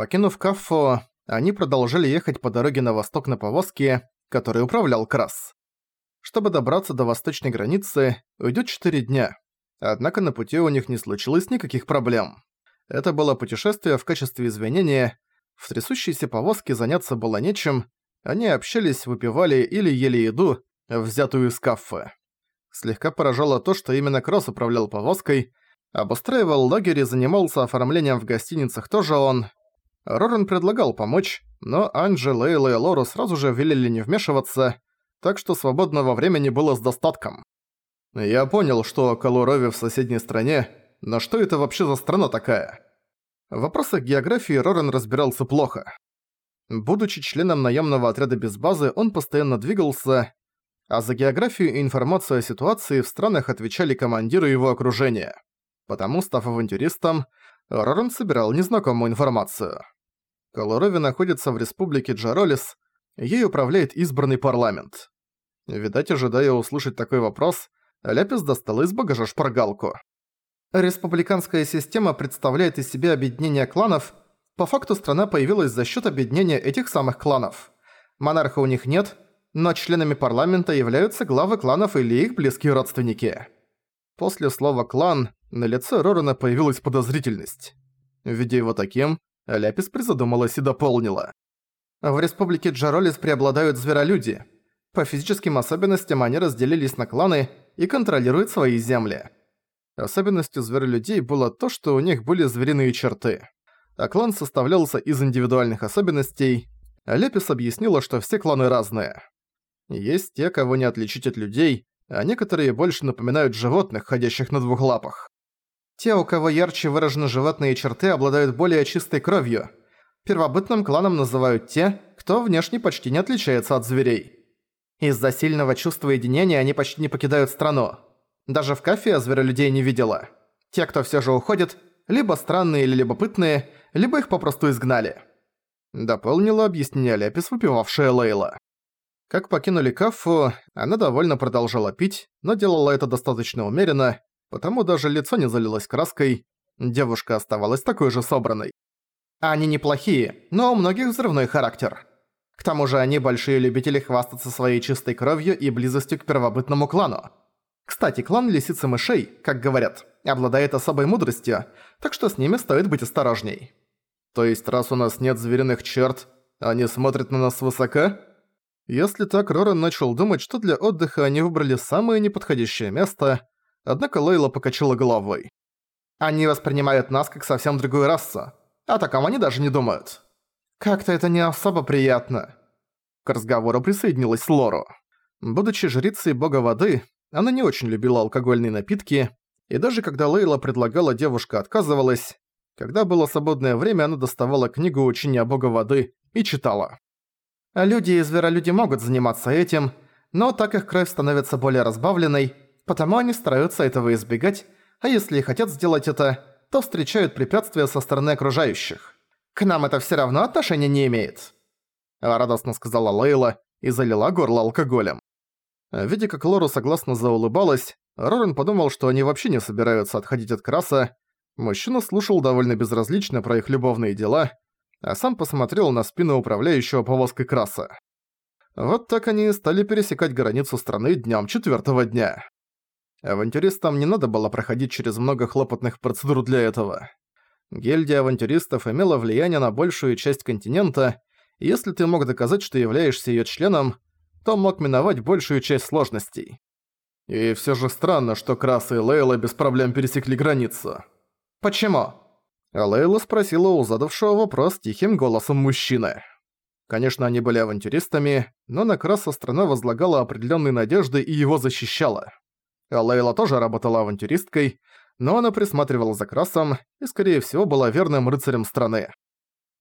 Покинув Каффу, они продолжили ехать по дороге на восток на повозке, которой управлял Крас. Чтобы добраться до восточной границы, уйдет 4 дня. Однако на пути у них не случилось никаких проблем. Это было путешествие в качестве извинения. В трясущейся повозке заняться было нечем. Они общались, выпивали или ели еду, взятую из кафе. Слегка поражало то, что именно Кросс управлял повозкой, обустраивал лагерь и занимался оформлением в гостиницах тоже он. Рорен предлагал помочь, но Анджи, Лейла и Лору сразу же велели не вмешиваться, так что свободного времени было с достатком. Я понял, что Калурови в соседней стране, но что это вообще за страна такая? В вопросах географии Рорен разбирался плохо. Будучи членом наемного отряда без базы, он постоянно двигался, а за географию и информацию о ситуации в странах отвечали командиры его окружения. Потому, став авантюристом, Рорен собирал незнакомую информацию. Колорови находится в республике Джаролис, ей управляет избранный парламент. Видать, ожидая услышать такой вопрос, Ляпис достал из багажа шпаргалку. Республиканская система представляет из себя объединение кланов. По факту страна появилась за счет объединения этих самых кланов. Монарха у них нет, но членами парламента являются главы кланов или их близкие родственники. После слова «клан» на лице Рорана появилась подозрительность. Видя его таким, Ляпис призадумалась и дополнила. В республике Джаролис преобладают зверолюди. По физическим особенностям они разделились на кланы и контролируют свои земли. Особенностью зверолюдей было то, что у них были звериные черты. А клан составлялся из индивидуальных особенностей. Лепис объяснила, что все кланы разные. Есть те, кого не отличить от людей, а некоторые больше напоминают животных, ходящих на двух лапах. Те, у кого ярче выражены животные черты, обладают более чистой кровью. Первобытным кланом называют те, кто внешне почти не отличается от зверей. Из-за сильного чувства единения они почти не покидают страну. Даже в кафе я зверолюдей не видела. Те, кто все же уходит, либо странные или любопытные, либо их попросту изгнали. Дополнила объяснение Ляпис, выпивавшая Лейла. Как покинули кафу, она довольно продолжала пить, но делала это достаточно умеренно, потому даже лицо не залилось краской, девушка оставалась такой же собранной. Они неплохие, но у многих взрывной характер. К тому же они большие любители хвастаться своей чистой кровью и близостью к первобытному клану. Кстати, клан Лисицы Мышей, как говорят, обладает особой мудростью, так что с ними стоит быть осторожней. То есть, раз у нас нет звериных черт, они смотрят на нас свысока? Если так, Роран начал думать, что для отдыха они выбрали самое неподходящее место, Однако Лейла покачала головой. «Они воспринимают нас как совсем другую расу. О таком они даже не думают. Как-то это не особо приятно». К разговору присоединилась Лору. Будучи жрицей бога воды, она не очень любила алкогольные напитки, и даже когда Лейла предлагала, девушка отказывалась. Когда было свободное время, она доставала книгу учения бога воды и читала. Люди и зверолюди могут заниматься этим, но так их кровь становится более разбавленной, потому они стараются этого избегать, а если и хотят сделать это, то встречают препятствия со стороны окружающих. К нам это всё равно отношения не имеет. Радостно сказала Лейла и залила горло алкоголем. Видя, как Лору согласно заулыбалась, Рорен подумал, что они вообще не собираются отходить от Краса. Мужчина слушал довольно безразлично про их любовные дела, а сам посмотрел на спину управляющего повозкой Краса. Вот так они стали пересекать границу страны днём четвёртого дня. Авантюристам не надо было проходить через много хлопотных процедур для этого. Гильдия авантюристов имела влияние на большую часть континента, и если ты мог доказать, что являешься её членом, то мог миновать большую часть сложностей. И всё же странно, что Крас и Лейла без проблем пересекли границу. «Почему?» Лейла спросила у задавшего вопрос тихим голосом мужчины. Конечно, они были авантюристами, но на Краса страна возлагала определённые надежды и его защищала. Лейла тоже работала авантюристкой, но она присматривала за Красом и, скорее всего, была верным рыцарем страны.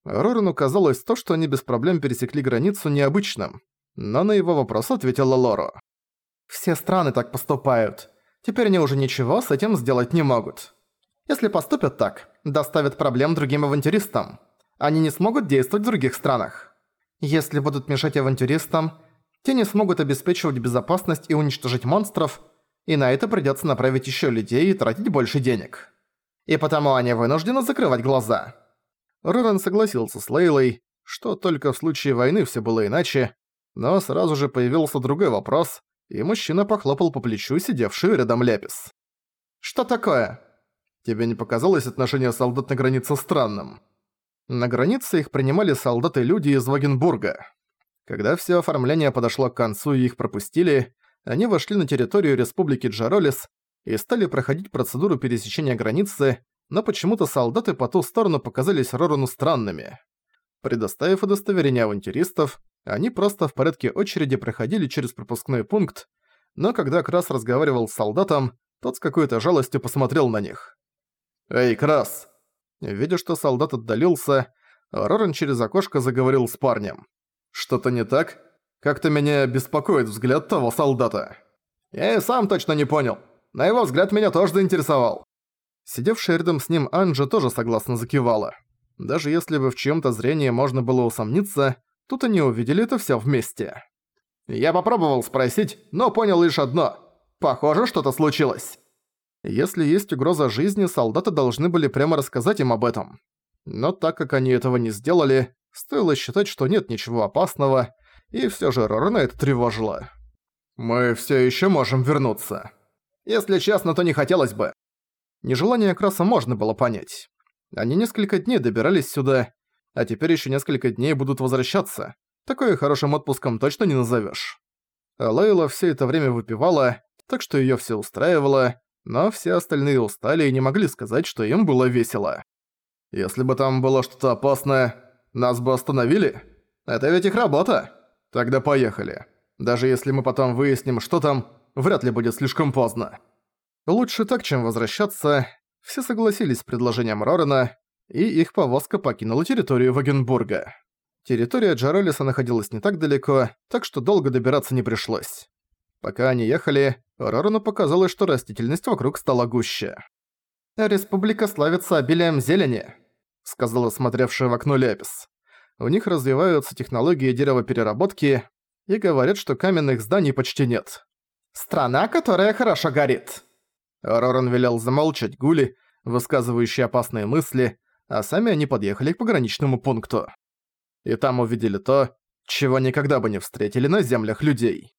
Рорану казалось то, что они без проблем пересекли границу необычным, но на его вопрос ответила Лоро. «Все страны так поступают. Теперь они уже ничего с этим сделать не могут. Если поступят так, доставят проблем другим авантюристам. Они не смогут действовать в других странах. Если будут мешать авантюристам, те не смогут обеспечивать безопасность и уничтожить монстров, и на это придётся направить ещё людей и тратить больше денег. И потому они вынуждены закрывать глаза. Роран согласился с Лейлой, что только в случае войны все было иначе, но сразу же появился другой вопрос, и мужчина похлопал по плечу сидевшую рядом Ляпис. «Что такое?» «Тебе не показалось отношение солдат на границе странным?» На границе их принимали солдаты-люди из Вагенбурга. Когда все оформление подошло к концу и их пропустили, они вошли на территорию Республики Джаролис и стали проходить процедуру пересечения границы, но почему-то солдаты по ту сторону показались Рорану странными. Предоставив удостоверение авантюристов, они просто в порядке очереди проходили через пропускной пункт, но когда Крас разговаривал с солдатом, тот с какой-то жалостью посмотрел на них. «Эй, Крас!» Видя, что солдат отдалился, Роран через окошко заговорил с парнем. «Что-то не так? Как-то меня беспокоит взгляд того солдата». «Я и сам точно не понял. На его взгляд меня тоже заинтересовал». Сидевшая рядом с ним Анджа тоже согласно закивала. Даже если бы в чьём-то зрении можно было усомниться, тут они увидели это всё вместе. Я попробовал спросить, но понял лишь одно. Похоже, что-то случилось. Если есть угроза жизни, солдаты должны были прямо рассказать им об этом. Но так как они этого не сделали, стоило считать, что нет ничего опасного, и всё же Рорана это тревожило. «Мы всё ещё можем вернуться». Если честно, то не хотелось бы. Нежелание Краса можно было понять. Они несколько дней добирались сюда, а теперь ещё несколько дней будут возвращаться. Такое хорошим отпуском точно не назовёшь. А Лейла всё это время выпивала, так что её всё устраивало, но все остальные устали и не могли сказать, что им было весело. Если бы там было что-то опасное, нас бы остановили. Это ведь их работа. Тогда поехали. Даже если мы потом выясним, что там, вряд ли будет слишком поздно. Лучше так, чем возвращаться. Все согласились с предложением Рорена, и их повозка покинула территорию Вагенбурга. Территория Джаролиса находилась не так далеко, так что долго добираться не пришлось. Пока они ехали, Рорану показалось, что растительность вокруг стала гуще. «Республика славится обилием зелени», — сказала смотревшая в окно Ляпис. «У них развиваются технологии деревопереработки, и говорят, что каменных зданий почти нет. Страна, которая хорошо горит». Роран велел замолчать Гули, высказывающие опасные мысли, а сами они подъехали к пограничному пункту. И там увидели то, чего никогда бы не встретили на землях людей.